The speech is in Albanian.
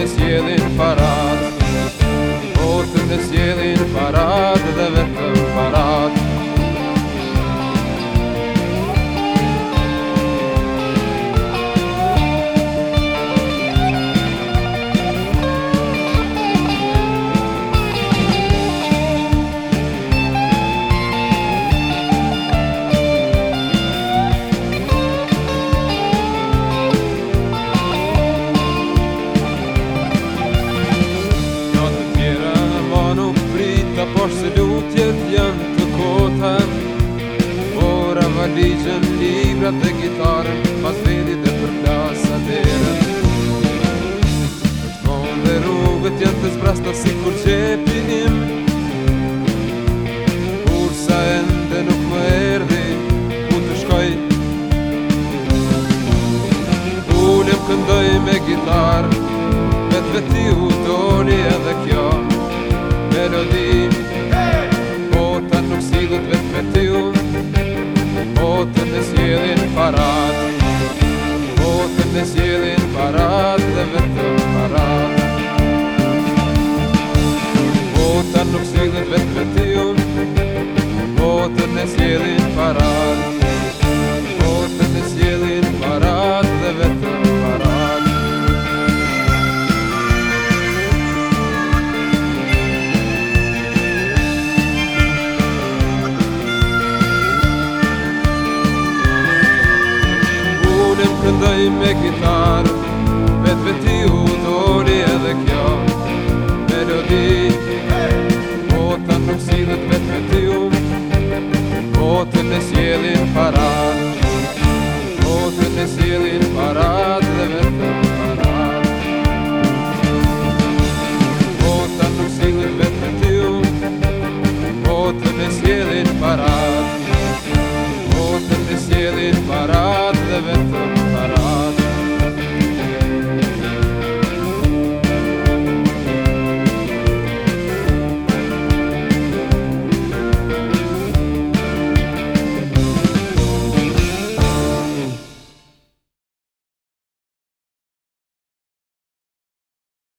Otun es jedin parada Otun es jedin parada poshë se lutjet janë të kota Ora valizën të dhe gitarë Pas vedi dhe për plasa dhe rëtë Shmonë dhe rrugët janë të zbrasta si kur qepinim Kursa ende nuk më erdi ku të shkoj Ulem këndoj me gitarë Vetë veti u dole Po të te sjellin parat Po të te sjellin parat Dhe vetën parat Unë më këndëj me gitarën Vetëve ti udoni edhe kjo Melodi Po të nëmë sidët vetëve ti О, ти не сілий парад, о, ти не сілий парад.